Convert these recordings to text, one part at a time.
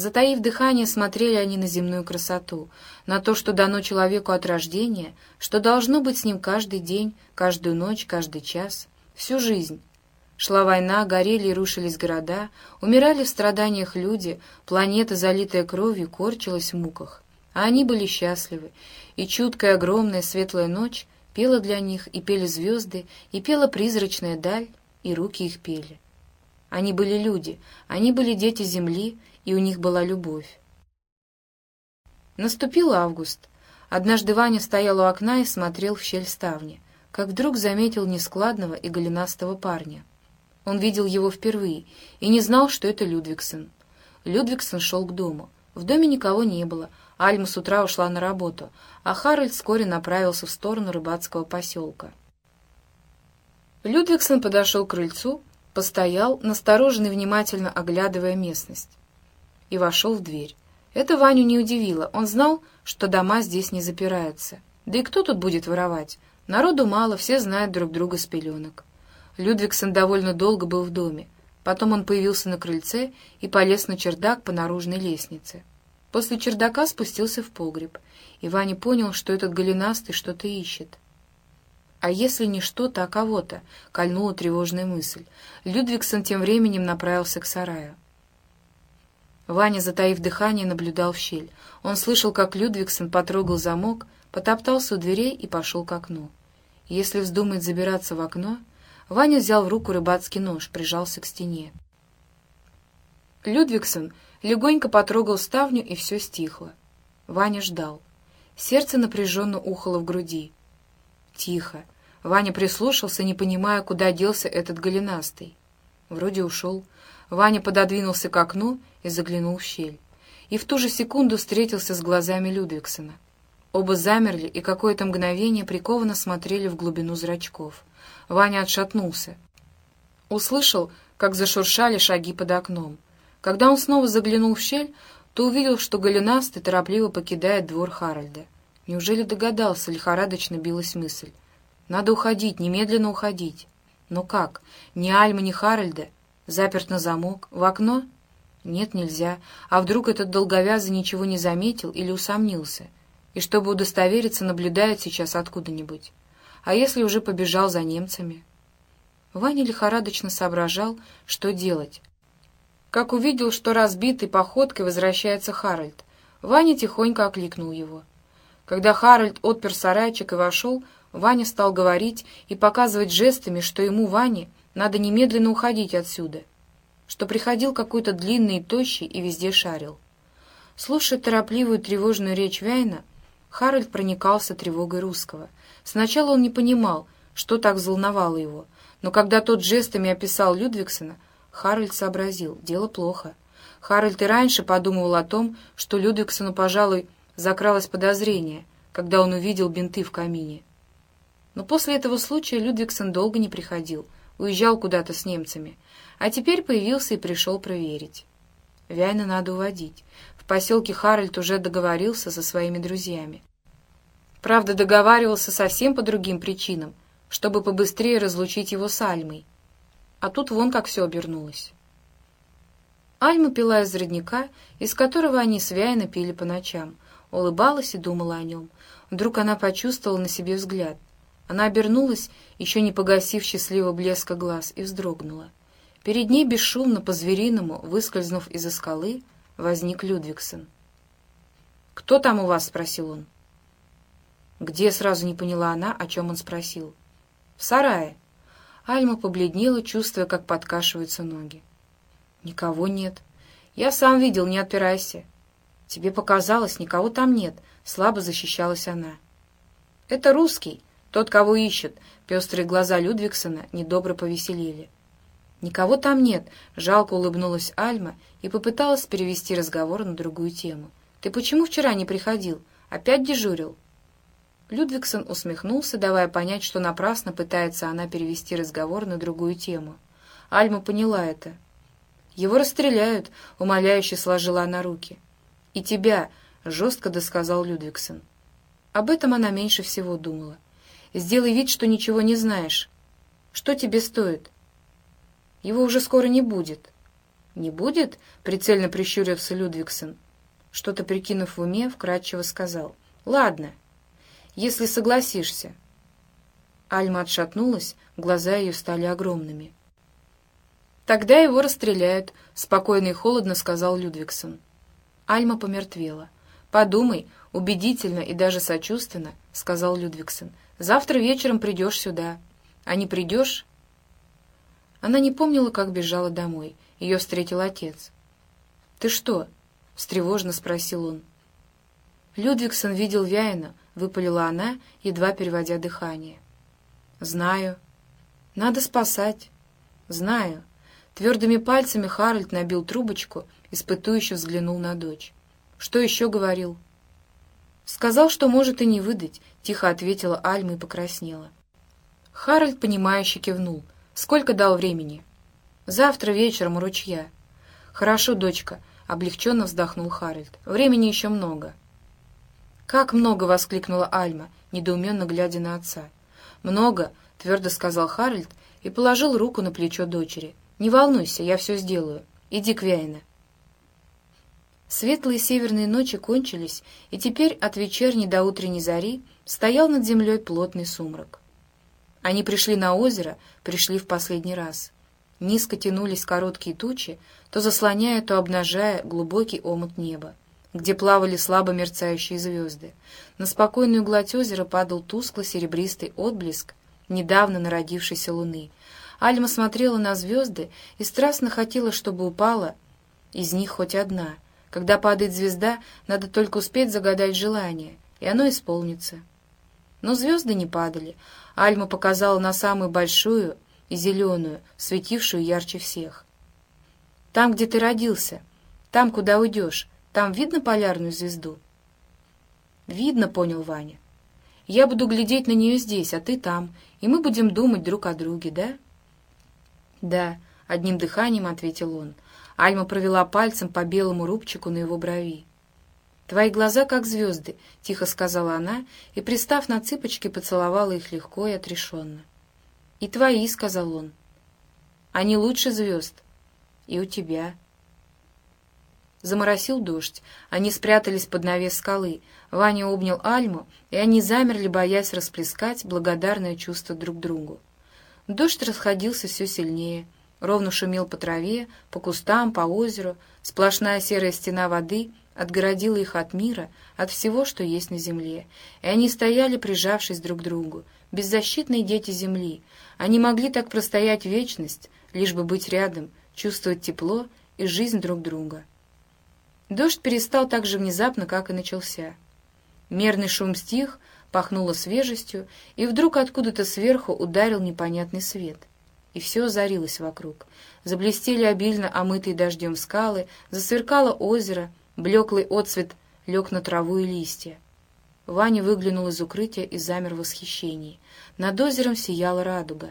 Затаив дыхание, смотрели они на земную красоту, на то, что дано человеку от рождения, что должно быть с ним каждый день, каждую ночь, каждый час, всю жизнь. Шла война, горели и рушились города, умирали в страданиях люди, планета, залитая кровью, корчилась в муках. А они были счастливы, и чуткая, огромная, светлая ночь пела для них, и пели звезды, и пела призрачная даль, и руки их пели. Они были люди, они были дети земли, и у них была любовь. Наступил август. Однажды Ваня стоял у окна и смотрел в щель ставни, как вдруг заметил нескладного и голенастого парня. Он видел его впервые и не знал, что это Людвигсон. Людвигсон шел к дому. В доме никого не было. Альма с утра ушла на работу, а Харальд вскоре направился в сторону рыбацкого поселка. Людвигсон подошел к крыльцу, постоял, настороженно и внимательно оглядывая местность и вошел в дверь. Это Ваню не удивило. Он знал, что дома здесь не запираются. Да и кто тут будет воровать? Народу мало, все знают друг друга с пеленок. Людвигсон довольно долго был в доме. Потом он появился на крыльце и полез на чердак по наружной лестнице. После чердака спустился в погреб, и Ваня понял, что этот голенастый что-то ищет. А если не что-то, а кого-то, кольнула тревожная мысль. Людвигсон тем временем направился к сараю. Ваня, затаив дыхание, наблюдал в щель. Он слышал, как Людвигсон потрогал замок, потоптался у дверей и пошел к окну. Если вздумает забираться в окно, Ваня взял в руку рыбацкий нож, прижался к стене. Людвигсон легонько потрогал ставню, и все стихло. Ваня ждал. Сердце напряженно ухало в груди. Тихо. Ваня прислушался, не понимая, куда делся этот голенастый. Вроде ушел. Ваня пододвинулся к окну и заглянул в щель. И в ту же секунду встретился с глазами Людвигсона. Оба замерли и какое-то мгновение прикованно смотрели в глубину зрачков. Ваня отшатнулся. Услышал, как зашуршали шаги под окном. Когда он снова заглянул в щель, то увидел, что голенастый торопливо покидает двор Харальда. Неужели догадался, лихорадочно билась мысль. Надо уходить, немедленно уходить. Но как? Ни Альмы, ни Харальда — Заперт на замок? В окно? Нет, нельзя. А вдруг этот долговязый ничего не заметил или усомнился? И чтобы удостовериться, наблюдает сейчас откуда-нибудь. А если уже побежал за немцами? Ваня лихорадочно соображал, что делать. Как увидел, что разбитый походкой возвращается Харальд, Ваня тихонько окликнул его. Когда Харальд отпер сарайчик и вошел, Ваня стал говорить и показывать жестами, что ему, Ване, надо немедленно уходить отсюда, что приходил какой-то длинный и тощий и везде шарил. Слушая торопливую тревожную речь Вяйна, Харальд проникался тревогой русского. Сначала он не понимал, что так взволновало его, но когда тот жестами описал Людвигсона, Харальд сообразил, дело плохо. Харальд и раньше подумывал о том, что Людвигсону, пожалуй, закралось подозрение, когда он увидел бинты в камине. Но после этого случая Людвигсон долго не приходил — уезжал куда-то с немцами, а теперь появился и пришел проверить. Вяйна надо уводить. В поселке Харальд уже договорился со своими друзьями. Правда, договаривался совсем по другим причинам, чтобы побыстрее разлучить его с Альмой. А тут вон как все обернулось. Альма пила из родника, из которого они с Вяйна пили по ночам, улыбалась и думала о нем. Вдруг она почувствовала на себе взгляд — она обернулась, еще не погасив счастливого блеска глаз, и вздрогнула. Перед ней бесшумно, по-звериному, выскользнув из-за скалы, возник Людвигсон. «Кто там у вас?» — спросил он. «Где?» — сразу не поняла она, о чем он спросил. «В сарае». Альма побледнела, чувствуя, как подкашиваются ноги. «Никого нет. Я сам видел, не отпирайся». «Тебе показалось, никого там нет», — слабо защищалась она. «Это русский», тот, кого ищут. Пестрые глаза Людвигсона недобро повеселили. «Никого там нет», — жалко улыбнулась Альма и попыталась перевести разговор на другую тему. «Ты почему вчера не приходил? Опять дежурил?» Людвигсон усмехнулся, давая понять, что напрасно пытается она перевести разговор на другую тему. Альма поняла это. «Его расстреляют», — умоляюще сложила она руки. «И тебя», — жестко досказал Людвигсон. Об этом она меньше всего думала. Сделай вид, что ничего не знаешь. Что тебе стоит? Его уже скоро не будет. «Не будет?» — прицельно прищурился Людвигсон. Что-то прикинув в уме, вкратчиво сказал. «Ладно, если согласишься». Альма отшатнулась, глаза ее стали огромными. «Тогда его расстреляют», — спокойно и холодно сказал Людвигсон. Альма помертвела. «Подумай, убедительно и даже сочувственно», — сказал Людвигсон. «Завтра вечером придешь сюда. А не придешь...» Она не помнила, как бежала домой. Ее встретил отец. «Ты что?» — встревожно спросил он. Людвигсон видел Вяйна, выпалила она, едва переводя дыхание. «Знаю. Надо спасать. Знаю». Твердыми пальцами Харальд набил трубочку, испытующе взглянул на дочь. «Что еще говорил?» «Сказал, что может и не выдать», — тихо ответила Альма и покраснела. Харальд, понимающе кивнул. «Сколько дал времени?» «Завтра вечером у ручья». «Хорошо, дочка», — облегченно вздохнул Харальд. «Времени еще много». «Как много!» — воскликнула Альма, недоуменно глядя на отца. «Много!» — твердо сказал Харальд и положил руку на плечо дочери. «Не волнуйся, я все сделаю. Иди к Вяйне». Светлые северные ночи кончились, и теперь от вечерней до утренней зари стоял над землей плотный сумрак. Они пришли на озеро, пришли в последний раз. Низко тянулись короткие тучи, то заслоняя, то обнажая глубокий омут неба, где плавали слабо мерцающие звезды. На спокойную гладь озера падал тускло-серебристый отблеск недавно народившейся луны. Альма смотрела на звезды и страстно хотела, чтобы упала из них хоть одна. Когда падает звезда, надо только успеть загадать желание, и оно исполнится. Но звезды не падали. Альма показала на самую большую и зеленую, светившую ярче всех. «Там, где ты родился, там, куда уйдешь, там видно полярную звезду?» «Видно», — понял Ваня. «Я буду глядеть на нее здесь, а ты там, и мы будем думать друг о друге, да?» «Да», — одним дыханием ответил он. Альма провела пальцем по белому рубчику на его брови. «Твои глаза как звезды», — тихо сказала она, и, пристав на цыпочки, поцеловала их легко и отрешенно. «И твои», — сказал он. «Они лучше звезд. И у тебя». Заморосил дождь. Они спрятались под навес скалы. Ваня обнял Альму, и они замерли, боясь расплескать благодарное чувство друг другу. Дождь расходился все сильнее. Ровно шумел по траве, по кустам, по озеру. Сплошная серая стена воды отгородила их от мира, от всего, что есть на земле, и они стояли, прижавшись друг к другу, беззащитные дети земли. Они могли так простоять вечность, лишь бы быть рядом, чувствовать тепло и жизнь друг друга. Дождь перестал так же внезапно, как и начался. Мерный шум стих, пахнуло свежестью, и вдруг откуда-то сверху ударил непонятный свет. И все озарилось вокруг. Заблестели обильно омытые дождем скалы, засверкало озеро, Блеклый отцвет лег на траву и листья. Ваня выглянул из укрытия и замер в восхищении. Над озером сияла радуга.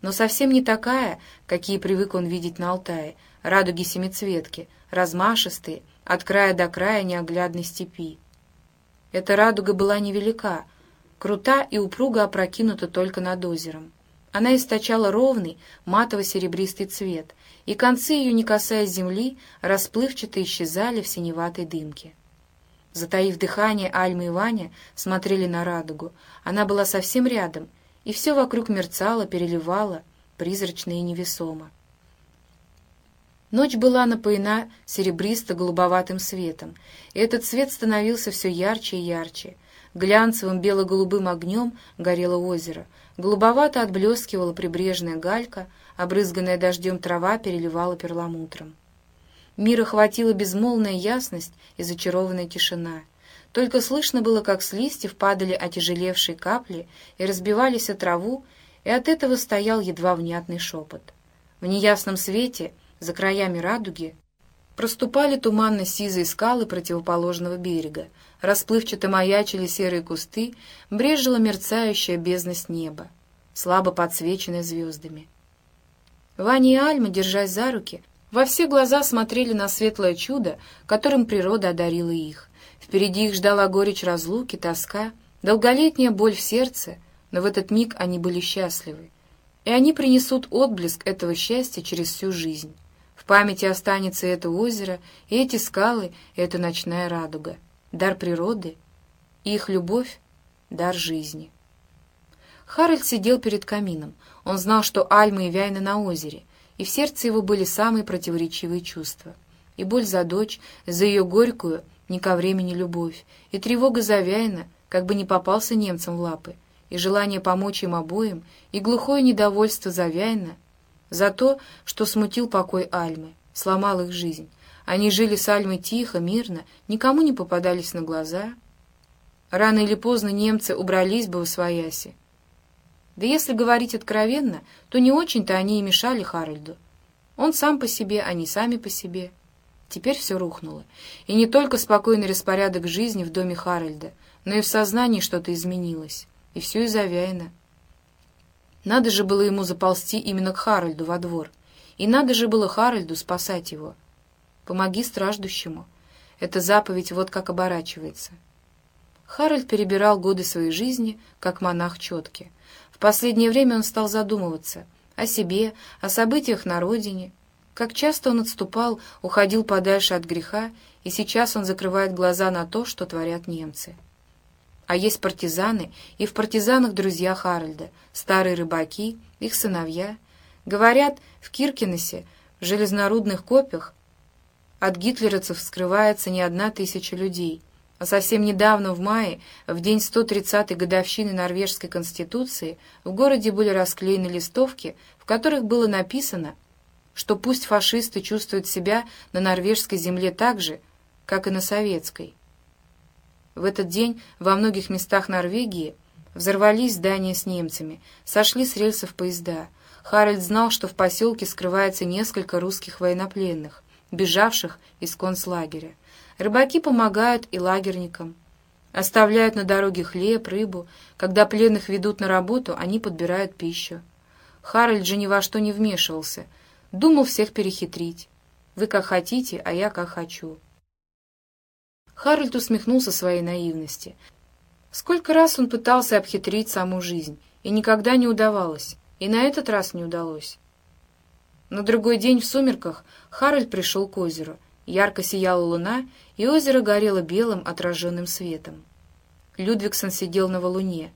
Но совсем не такая, какие привык он видеть на Алтае, радуги-семицветки, размашистые, от края до края неоглядной степи. Эта радуга была невелика, крута и упруго опрокинута только над озером. Она источала ровный, матово-серебристый цвет, и концы ее, не касаясь земли, расплывчато исчезали в синеватой дымке. Затаив дыхание, Альма и Ваня смотрели на радугу. Она была совсем рядом, и все вокруг мерцало, переливало, призрачно и невесомо. Ночь была напоена серебристо-голубоватым светом, и этот свет становился все ярче и ярче. Глянцевым бело-голубым огнем горело озеро, Голубовато отблескивала прибрежная галька, обрызганная дождем трава переливала перламутром. Мир охватила безмолвная ясность и зачарованная тишина. Только слышно было, как с листьев падали отяжелевшие капли и разбивались о траву, и от этого стоял едва внятный шепот. В неясном свете, за краями радуги, проступали туманно-сизые скалы противоположного берега, расплывчато маячили серые кусты, брежила мерцающая бездность неба, слабо подсвеченная звездами. Ваня и Альма, держась за руки, во все глаза смотрели на светлое чудо, которым природа одарила их. Впереди их ждала горечь разлуки, тоска, долголетняя боль в сердце, но в этот миг они были счастливы. И они принесут отблеск этого счастья через всю жизнь. Памяти останется это озеро, и эти скалы, и эта ночная радуга. Дар природы, и их любовь — дар жизни. Харальд сидел перед камином. Он знал, что Альма и Вяйна на озере, и в сердце его были самые противоречивые чувства. И боль за дочь, за ее горькую, не ко времени любовь, и тревога за Вяйна, как бы не попался немцам в лапы, и желание помочь им обоим, и глухое недовольство за Вяйна, за то, что смутил покой Альмы, сломал их жизнь. Они жили с Альмой тихо, мирно, никому не попадались на глаза. Рано или поздно немцы убрались бы в свояси, да если говорить откровенно, то не очень-то они и мешали Харальду. Он сам по себе, они сами по себе. Теперь все рухнуло. И не только спокойный распорядок жизни в доме Харальда, но и в сознании что-то изменилось. И все из-за Вяйна. Надо же было ему заползти именно к Харальду во двор. И надо же было Харальду спасать его. «Помоги страждущему». Эта заповедь вот как оборачивается. Харальд перебирал годы своей жизни, как монах четки. В последнее время он стал задумываться о себе, о событиях на родине. Как часто он отступал, уходил подальше от греха, и сейчас он закрывает глаза на то, что творят немцы. А есть партизаны, и в партизанах друзья Харальда, старые рыбаки, их сыновья. Говорят, в Киркинесе, в железнорудных копьях, от гитлеровцев скрывается не одна тысяча людей — а совсем недавно, в мае, в день 130-й годовщины Норвежской Конституции, в городе были расклеены листовки, в которых было написано, что пусть фашисты чувствуют себя на норвежской земле так же, как и на советской. В этот день во многих местах Норвегии взорвались здания с немцами, сошли с рельсов поезда. Харальд знал, что в поселке скрывается несколько русских военнопленных, бежавших из концлагеря. Рыбаки помогают и лагерникам. Оставляют на дороге хлеб, рыбу. Когда пленных ведут на работу, они подбирают пищу. Харальд же ни во что не вмешивался. Думал всех перехитрить. Вы как хотите, а я как хочу. Харальд усмехнулся своей наивности. Сколько раз он пытался обхитрить саму жизнь, и никогда не удавалось, и на этот раз не удалось. На другой день в сумерках Харальд пришел к озеру. Ярко сияла луна, и озеро горело белым отраженным светом. Людвигсон сидел на валуне.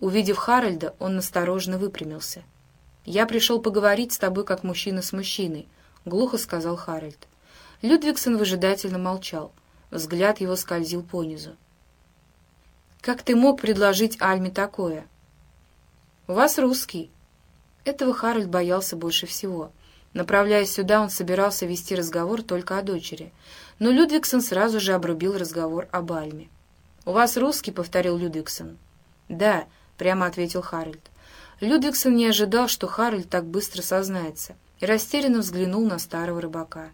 Увидев Харальда, он насторожно выпрямился. «Я пришел поговорить с тобой, как мужчина с мужчиной», — глухо сказал Харальд. Людвигсон выжидательно молчал. Взгляд его скользил понизу. «Как ты мог предложить Альме такое?» «У вас русский». Этого Харальд боялся больше всего — Направляясь сюда, он собирался вести разговор только о дочери. Но Людвигсон сразу же обрубил разговор об Альме. «У вас русский?» — повторил Людвигсон. «Да», — прямо ответил Харальд. Людвигсон не ожидал, что Харальд так быстро сознается, и растерянно взглянул на старого рыбака.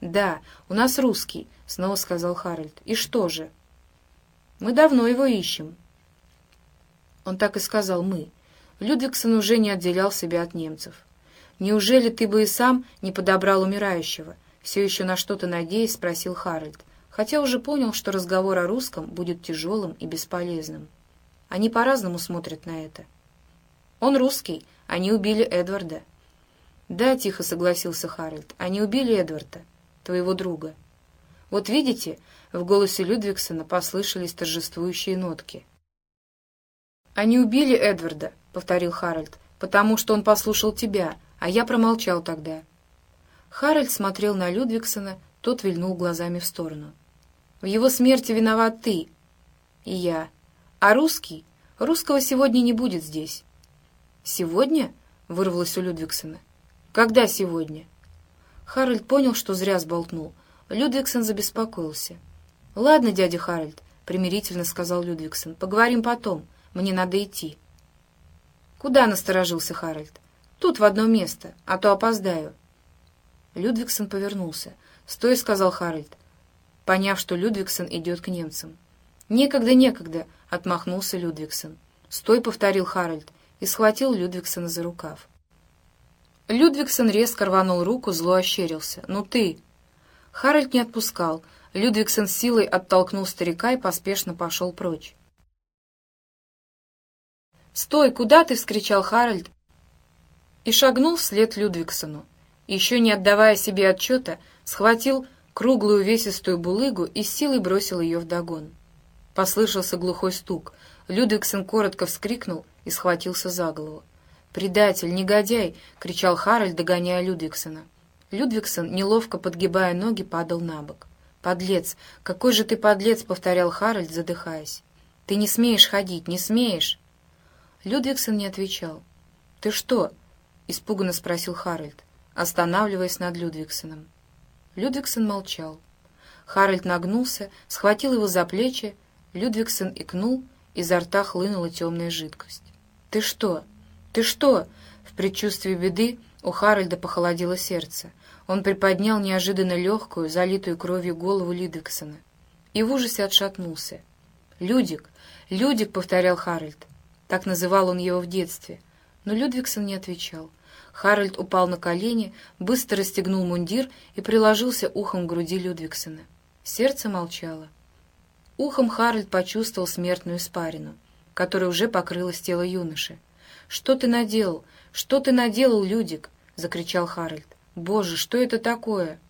«Да, у нас русский», — снова сказал Харальд. «И что же?» «Мы давно его ищем». Он так и сказал «мы». Людвигсон уже не отделял себя от немцев. «Неужели ты бы и сам не подобрал умирающего?» Все еще на что-то надеясь, спросил Харальд, хотя уже понял, что разговор о русском будет тяжелым и бесполезным. Они по-разному смотрят на это. «Он русский, они убили Эдварда». «Да», — тихо согласился Харальд, — «они убили Эдварда, твоего друга». «Вот видите», — в голосе Людвигсона послышались торжествующие нотки. «Они убили Эдварда», — повторил Харальд, — «потому что он послушал тебя, а я промолчал тогда. Харальд смотрел на Людвигсона, тот вильнул глазами в сторону. «В его смерти виноват ты и я. А русский? Русского сегодня не будет здесь». «Сегодня?» — вырвалось у Людвигсона. «Когда сегодня?» Харальд понял, что зря сболтнул. Людвигсон забеспокоился. «Ладно, дядя Харальд», — примирительно сказал Людвигсон, — «поговорим потом. Мне надо идти». «Куда?» — насторожился Харальд. Тут в одно место, а то опоздаю». Людвигсон повернулся. «Стой», — сказал Харальд, поняв, что Людвигсон идет к немцам. «Некогда, некогда», — отмахнулся Людвигсон. «Стой», — повторил Харальд и схватил Людвигсона за рукав. Людвигсон резко рванул руку, зло ощерился. «Ну ты!» Харальд не отпускал. Людвигсон силой оттолкнул старика и поспешно пошел прочь. «Стой! Куда ты?» — вскричал Харальд, и шагнул вслед Людвигсону. еще не отдавая себе отчета, схватил круглую увесистую булыгу и силой бросил ее вдогон. Послышался глухой стук. Людвигсон коротко вскрикнул и схватился за голову. «Предатель, негодяй!» — кричал Харальд, догоняя Людвигсона. Людвигсон, неловко подгибая ноги, падал на бок. «Подлец! Какой же ты подлец!» — повторял Харальд, задыхаясь. «Ты не смеешь ходить, не смеешь!» Людвигсон не отвечал. «Ты что?» — испуганно спросил Харальд, останавливаясь над Людвигсоном. Людвигсон молчал. Харальд нагнулся, схватил его за плечи. Людвигсон икнул, изо рта хлынула темная жидкость. «Ты что? Ты что?» В предчувствии беды у Харальда похолодело сердце. Он приподнял неожиданно легкую, залитую кровью голову Людвигсона и в ужасе отшатнулся. «Людик! Людик!» — повторял Харальд. Так называл он его в детстве. Но Людвигсон не отвечал. Харальд упал на колени, быстро расстегнул мундир и приложился ухом к груди Людвигсона. Сердце молчало. Ухом Харальд почувствовал смертную испарину, которая уже покрылась тело юноши. «Что ты наделал? Что ты наделал, Людик?» — закричал Харальд. «Боже, что это такое?»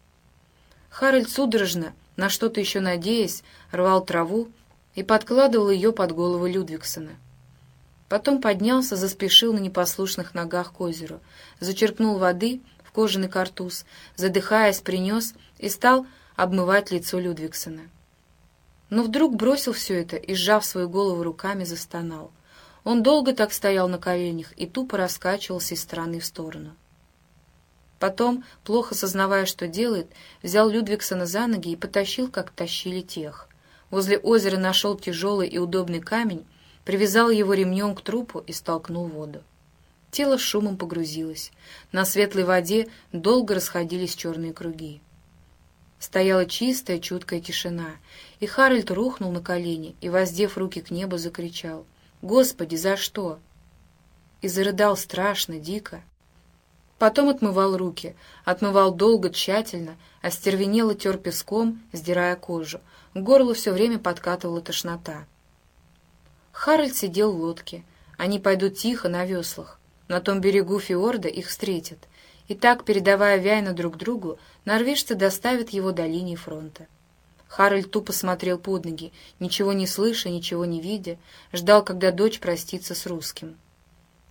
Харальд судорожно, на что-то еще надеясь, рвал траву и подкладывал ее под голову Людвигсона. Потом поднялся, заспешил на непослушных ногах к озеру, зачерпнул воды в кожаный картуз, задыхаясь, принес и стал обмывать лицо Людвигсона. Но вдруг бросил все это и, сжав свою голову руками, застонал. Он долго так стоял на коленях и тупо раскачивался из стороны в сторону. Потом, плохо сознавая, что делает, взял Людвигсона за ноги и потащил, как тащили тех. Возле озера нашел тяжелый и удобный камень, привязал его ремнем к трупу и столкнул воду. Тело шумом погрузилось. На светлой воде долго расходились черные круги. Стояла чистая, чуткая тишина, и Харальд рухнул на колени и, воздев руки к небу, закричал «Господи, за что?» И зарыдал страшно, дико. Потом отмывал руки, отмывал долго, тщательно, остервенело тер песком, сдирая кожу. К горлу все время подкатывала тошнота. Харальд сидел в лодке. Они пойдут тихо на веслах. На том берегу фьорда их встретят. И так, передавая Вяйна друг другу, норвежцы доставят его до линии фронта. Харальд тупо смотрел под ноги, ничего не слыша, ничего не видя, ждал, когда дочь простится с русским.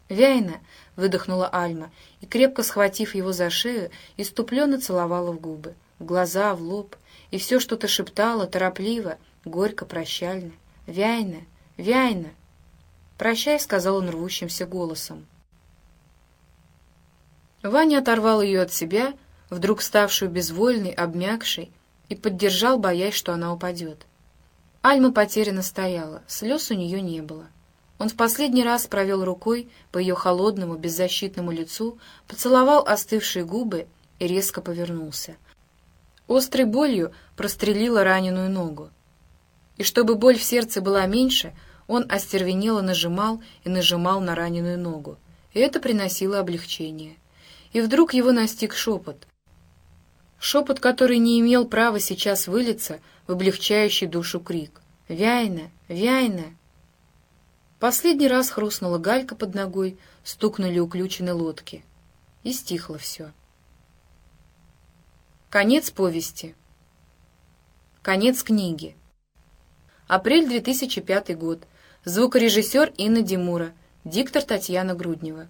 «Вяйна!» — выдохнула Альма, и, крепко схватив его за шею, иступленно целовала в губы, в глаза, в лоб, и все что-то шептала, торопливо, горько, прощально. «Вяйна! Вяйна!» «Прощай», — сказал он рвущимся голосом. Ваня оторвал ее от себя, вдруг ставшую безвольной, обмякшей, и поддержал, боясь, что она упадет. Альма потерянно стояла, слез у нее не было. Он в последний раз провел рукой по ее холодному, беззащитному лицу, поцеловал остывшие губы и резко повернулся. Острой болью прострелила раненую ногу. И чтобы боль в сердце была меньше, он остервенело нажимал и нажимал на раненую ногу, и это приносило облегчение. И вдруг его настиг шепот. Шепот, который не имел права сейчас вылиться в облегчающий душу крик. «Вяйна! Вяйна!» Последний раз хрустнула галька под ногой, стукнули уключены лодки. И стихло все. Конец повести. Конец книги. Апрель 2005 год. Звукорежиссер Инна Димура, диктор Татьяна Груднева.